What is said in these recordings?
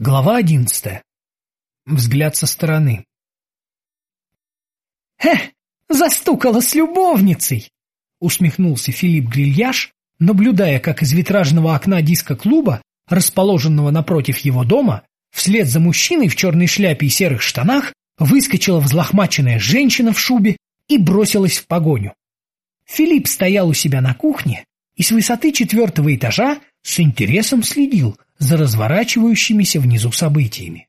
Глава одиннадцатая. Взгляд со стороны. «Хе, застукала с любовницей!» — усмехнулся Филипп Грильяш, наблюдая, как из витражного окна диска-клуба, расположенного напротив его дома, вслед за мужчиной в черной шляпе и серых штанах выскочила взлохмаченная женщина в шубе и бросилась в погоню. Филипп стоял у себя на кухне и с высоты четвертого этажа с интересом следил — за разворачивающимися внизу событиями.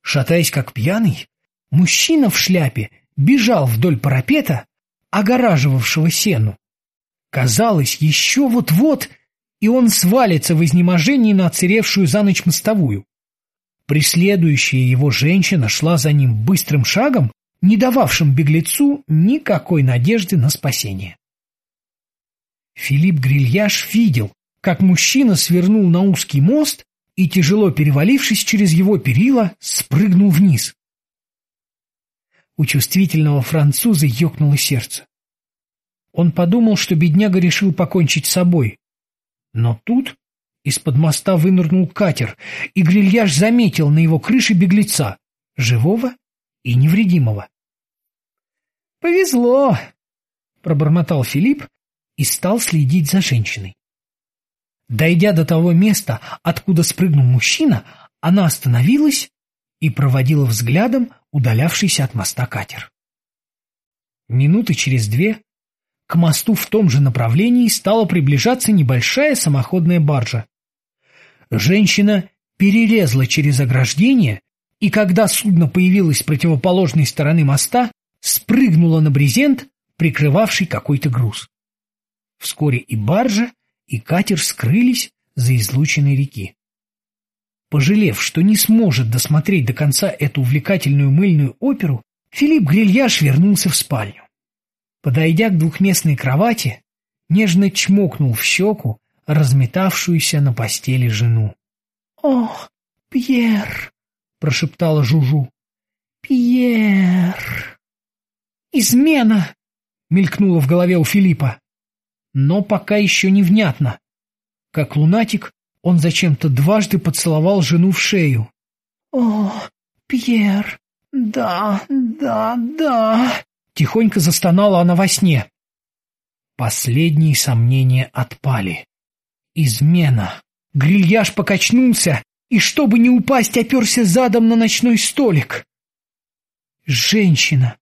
Шатаясь как пьяный, мужчина в шляпе бежал вдоль парапета, огораживавшего сену. Казалось, еще вот-вот, и он свалится в изнеможении на отсыревшую за ночь мостовую. Преследующая его женщина шла за ним быстрым шагом, не дававшим беглецу никакой надежды на спасение. Филипп Грильяш видел, как мужчина свернул на узкий мост и, тяжело перевалившись через его перила, спрыгнул вниз. У чувствительного француза ёкнуло сердце. Он подумал, что бедняга решил покончить с собой. Но тут из-под моста вынырнул катер, и Грильяж заметил на его крыше беглеца, живого и невредимого. «Повезло!» — пробормотал Филипп и стал следить за женщиной. Дойдя до того места, откуда спрыгнул мужчина, она остановилась и проводила взглядом удалявшийся от моста катер. Минуты через две к мосту в том же направлении стала приближаться небольшая самоходная баржа. Женщина перерезала через ограждение, и когда судно появилось с противоположной стороны моста, спрыгнула на брезент, прикрывавший какой-то груз. Вскоре и баржа, и катер скрылись за излученной реки. Пожалев, что не сможет досмотреть до конца эту увлекательную мыльную оперу, Филипп Грильяш вернулся в спальню. Подойдя к двухместной кровати, нежно чмокнул в щеку разметавшуюся на постели жену. — Ох, Пьер! — прошептала Жужу. — Пьер! — Измена! — мелькнула в голове у Филиппа но пока еще невнятно. Как лунатик, он зачем-то дважды поцеловал жену в шею. — О, Пьер, да, да, да! — тихонько застонала она во сне. Последние сомнения отпали. Измена. Грильяж покачнулся и, чтобы не упасть, оперся задом на ночной столик. Женщина,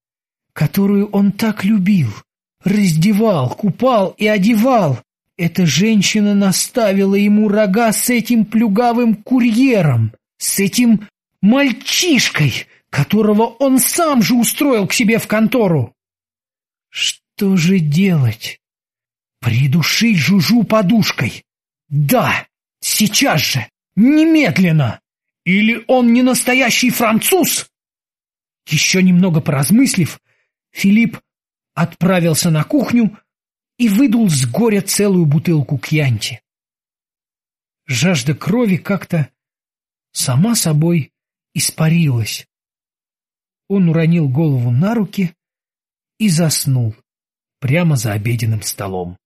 которую он так любил, раздевал, купал и одевал. Эта женщина наставила ему рога с этим плюгавым курьером, с этим мальчишкой, которого он сам же устроил к себе в контору. Что же делать? Придушить Жужу подушкой. Да, сейчас же, немедленно. Или он не настоящий француз? Еще немного поразмыслив, Филипп отправился на кухню и выдул с горя целую бутылку кьянти. Жажда крови как-то сама собой испарилась. Он уронил голову на руки и заснул прямо за обеденным столом.